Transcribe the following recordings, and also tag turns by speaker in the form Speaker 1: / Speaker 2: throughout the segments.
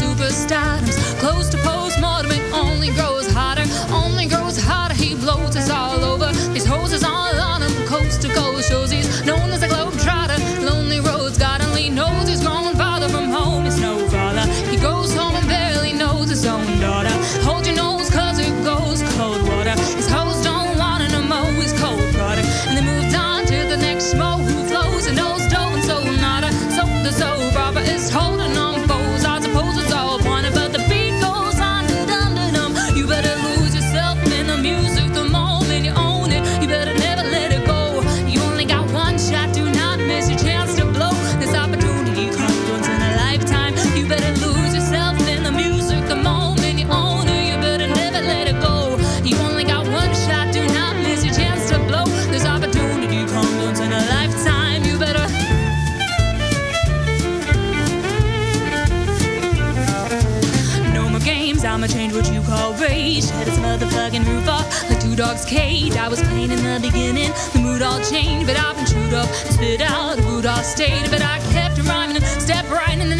Speaker 1: boring, roof off like two dogs' cage. I was playing in the beginning, the mood all changed, but I've been chewed up, spit out, the mood all stayed. But I kept rhyming and step right in the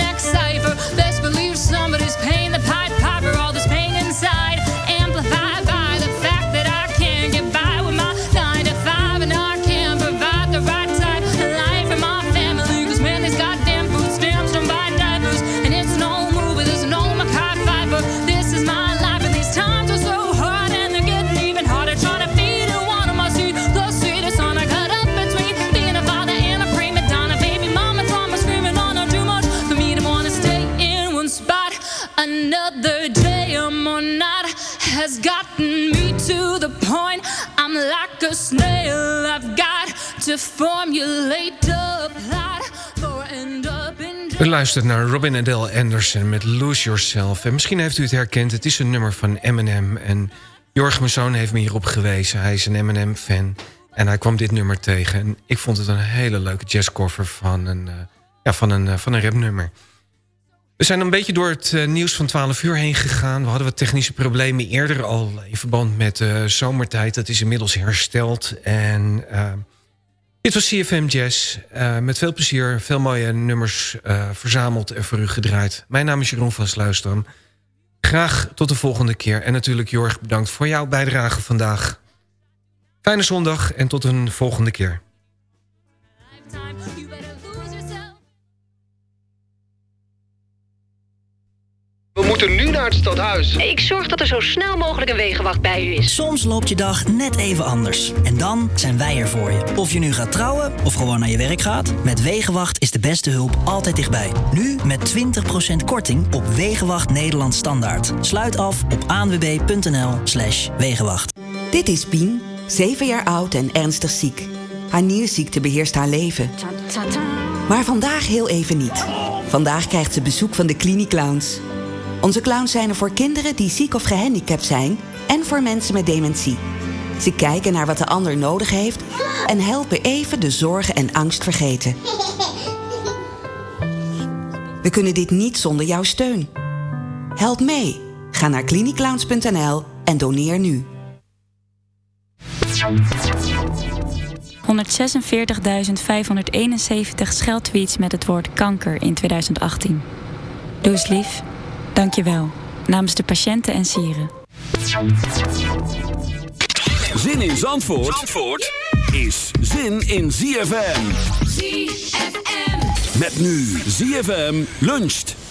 Speaker 2: U luistert naar Robin Adele Anderson met Lose Yourself. En misschien heeft u het herkend, het is een nummer van Eminem. En Jorg, mijn zoon, heeft me hierop gewezen. Hij is een Eminem-fan. En hij kwam dit nummer tegen. En ik vond het een hele leuke jazzcover van een, eh, ja, van een, eh, van een rapnummer. We zijn een beetje door het eh, nieuws van 12 uur heen gegaan. We hadden wat technische problemen eerder al in verband met zomertijd. Dat is inmiddels hersteld. En dit was CFM Jazz. Eh, met veel plezier, veel mooie nummers eh, verzameld en voor u gedraaid. Mijn naam is Jeroen van Sluisdam. Graag tot de volgende keer. En natuurlijk Jorg, bedankt voor jouw bijdrage vandaag. Fijne zondag en tot een volgende keer.
Speaker 3: Moeten nu naar het stadhuis.
Speaker 4: Ik zorg dat er zo snel mogelijk een wegenwacht bij u is.
Speaker 5: Soms loopt je dag net even anders. En dan zijn wij er voor je. Of je nu gaat trouwen of gewoon naar je werk gaat. Met Wegenwacht is de beste hulp altijd dichtbij. Nu met 20% korting op Wegenwacht Nederland Standaard. Sluit af op anwb.nl slash Wegenwacht.
Speaker 6: Dit is Pien, 7 jaar oud en ernstig ziek. Haar nierziekte beheerst haar leven. Maar vandaag heel even niet. Vandaag krijgt ze bezoek van de Cliniclowns. Onze clowns zijn er voor kinderen die ziek of gehandicapt zijn... en voor mensen met dementie. Ze kijken naar wat de ander nodig heeft... en helpen even de zorgen en angst vergeten. We kunnen dit niet zonder jouw steun. Help mee. Ga naar cliniclowns.nl en doneer nu.
Speaker 7: 146.571 scheldtweets met het woord kanker in 2018. Doe eens lief. Dank je wel. Namens de patiënten en sieren.
Speaker 8: Zin in Zandvoort, Zandvoort is zin in ZFM.
Speaker 1: ZFM.
Speaker 8: Met nu ZFM luncht.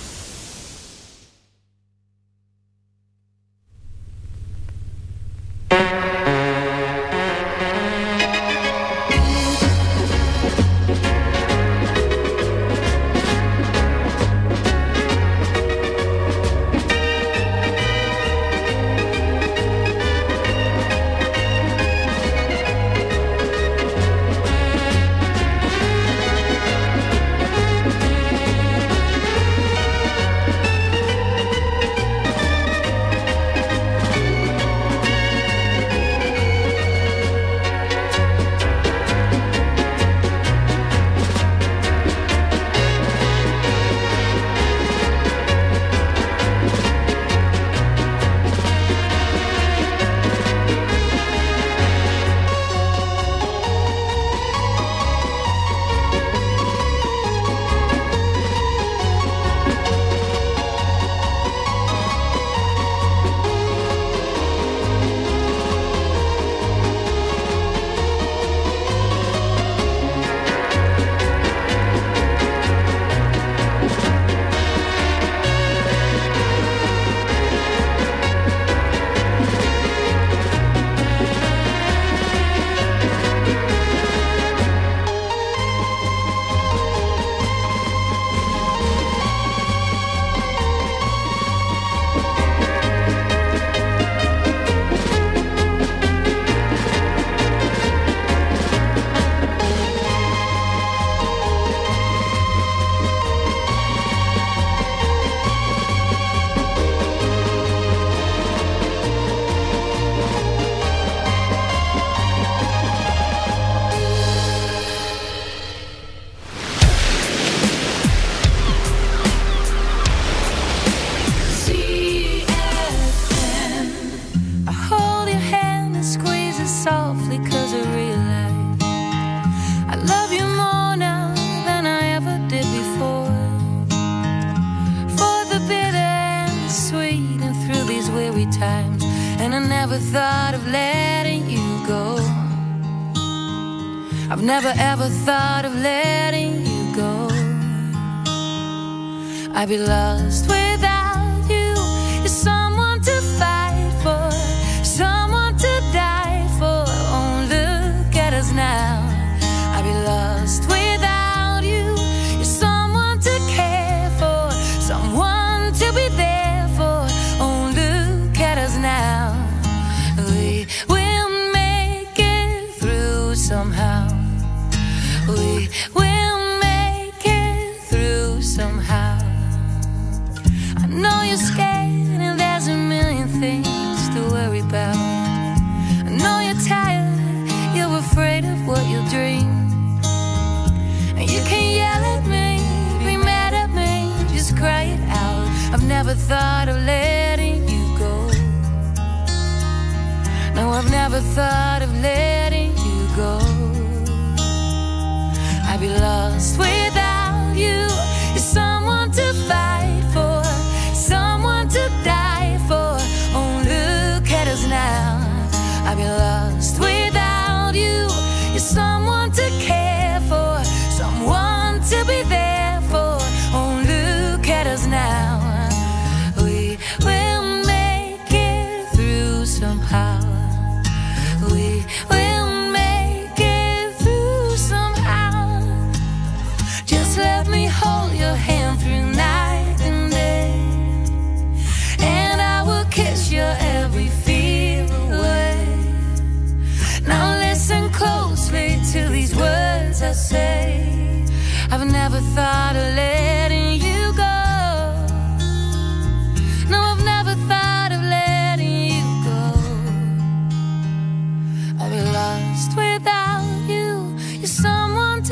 Speaker 1: I'd be lost without you.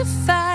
Speaker 1: To fight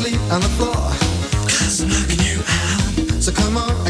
Speaker 1: asleep on the floor. Cause I'm knocking you out. So come on.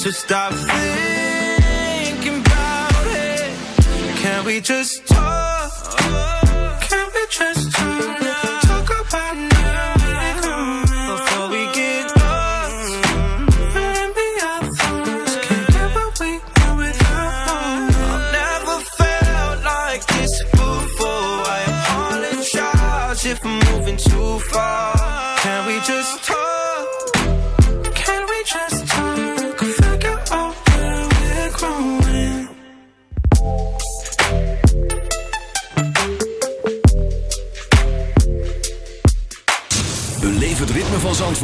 Speaker 9: So stop thinking about it. Can we just talk? Can we just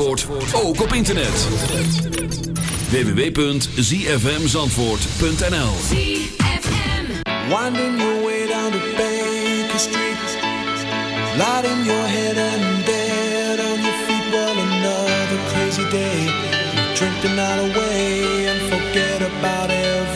Speaker 8: Zandvoort ook op internet. www.zfmzandvoort.nl
Speaker 10: Winding your way down to Baker Street, lighting your head and dead on your feet. Well, another crazy day. Drink the night away and forget about everything.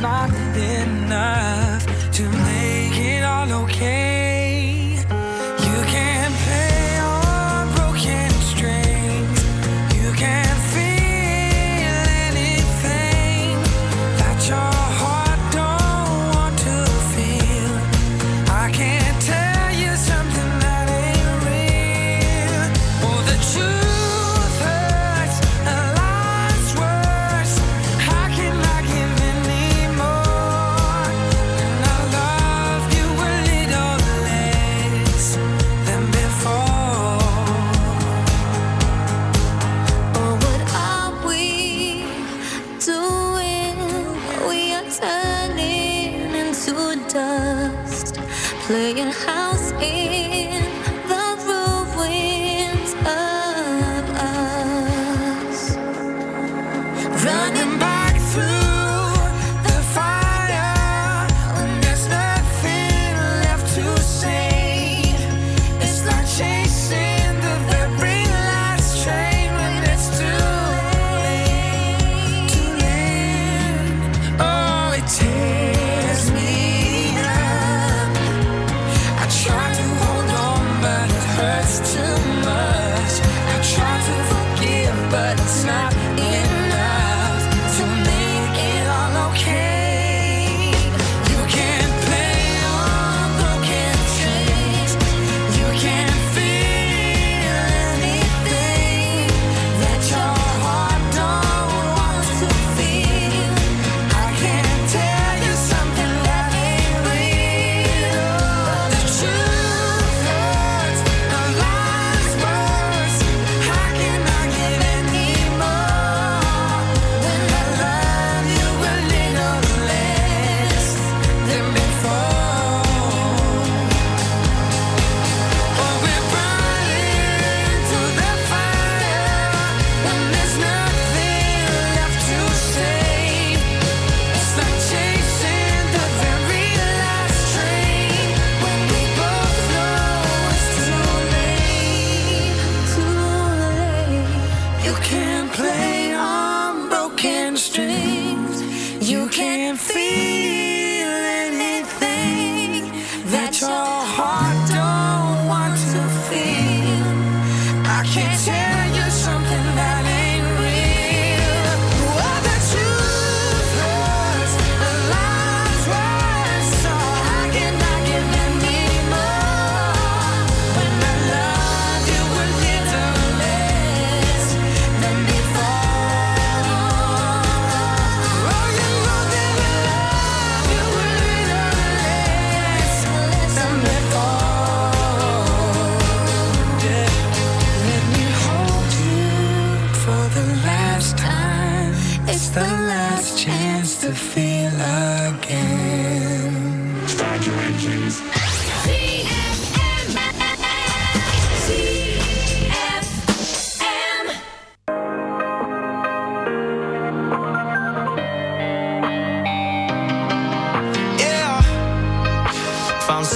Speaker 11: not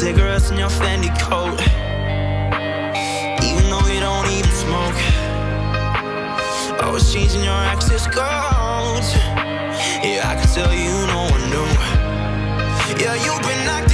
Speaker 12: cigarettes in your Fendi coat. Even though you don't even smoke. I was changing your access codes. Yeah, I can tell you no one knew. Yeah, you've been acting.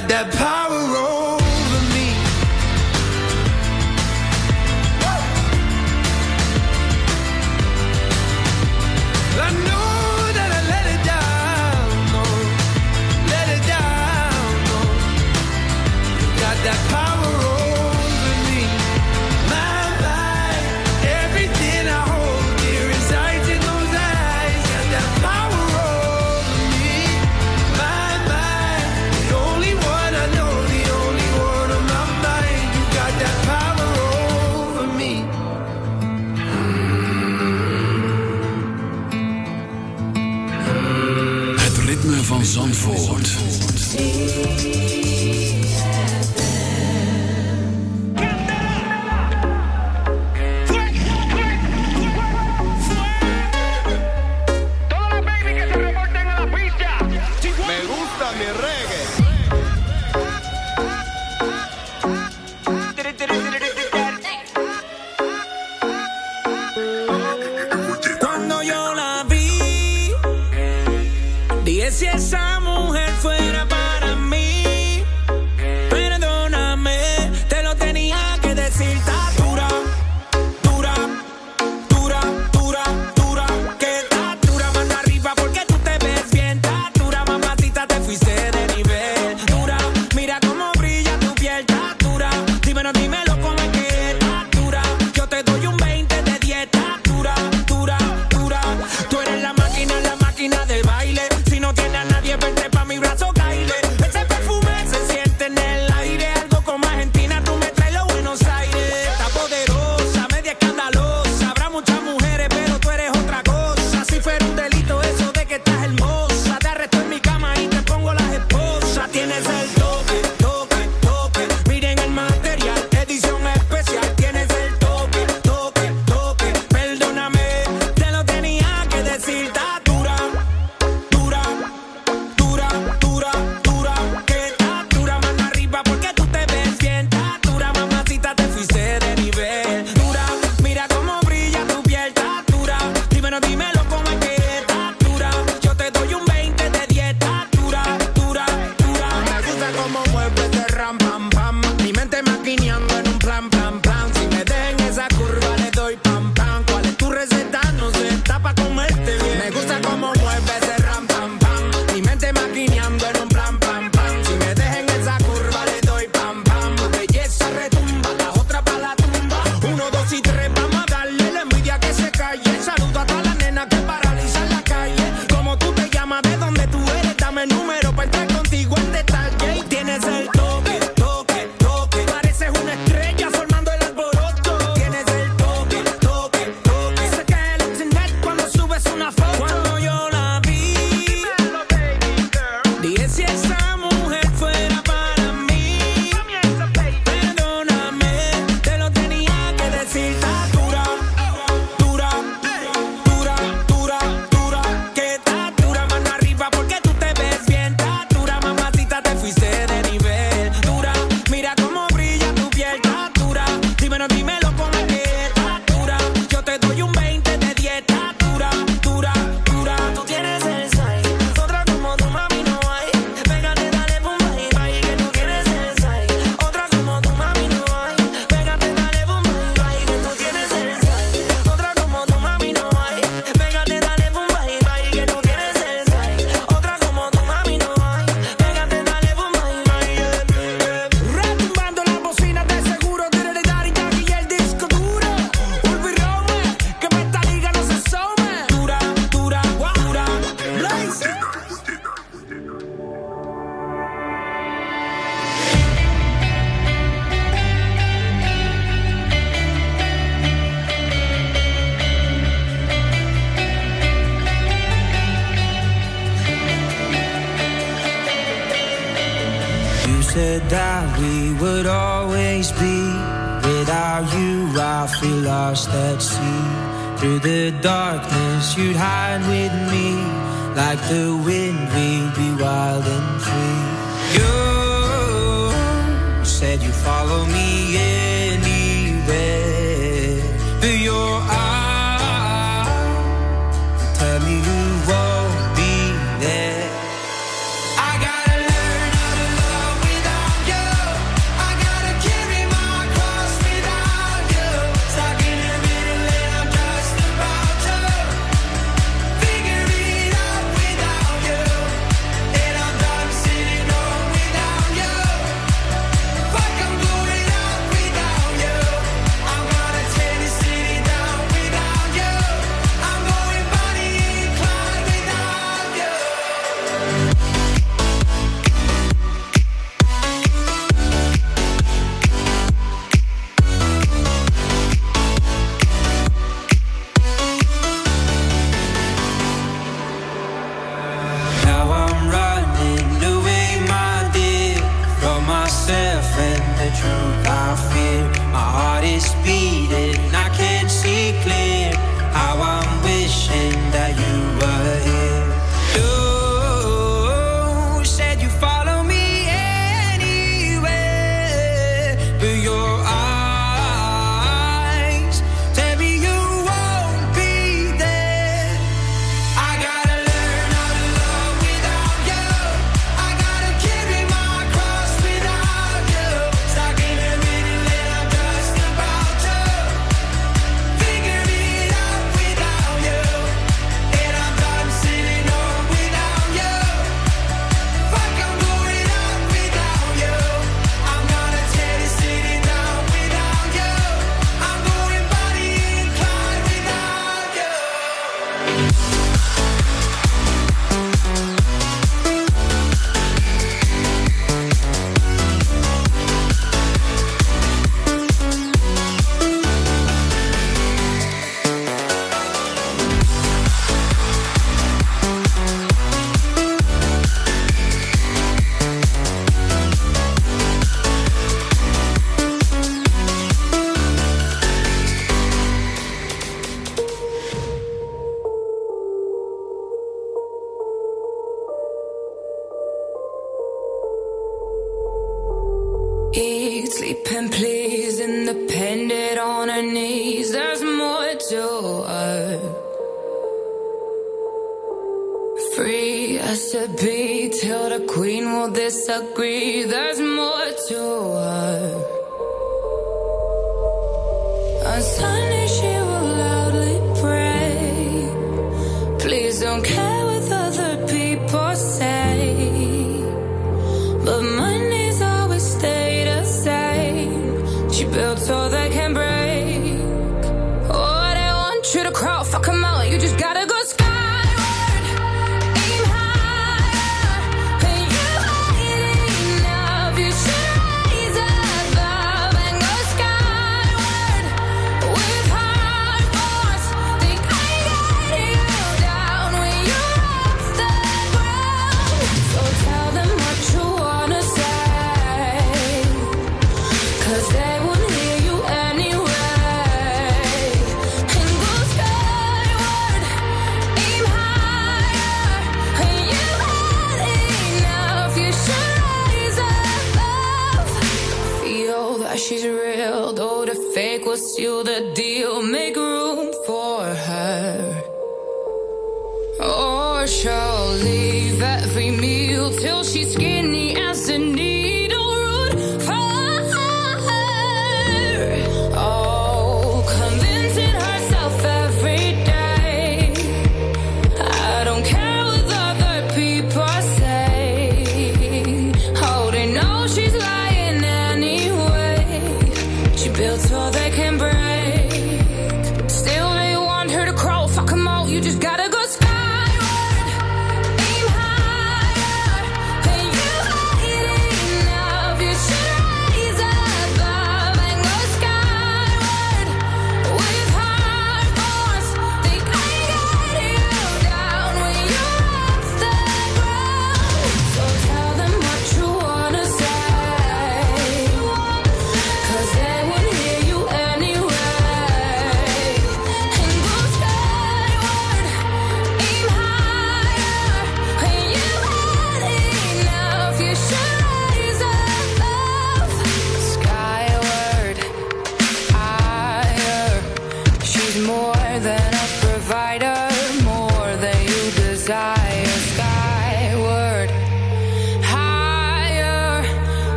Speaker 9: got that power.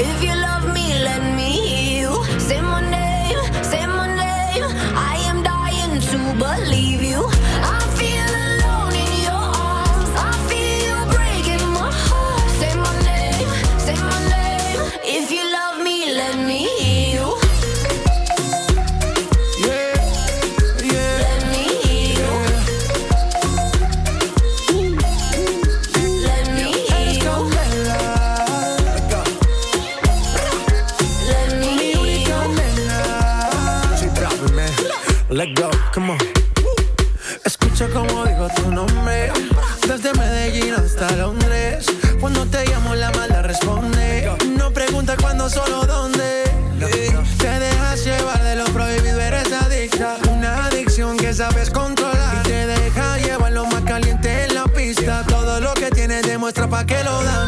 Speaker 13: If you
Speaker 1: que lo dan.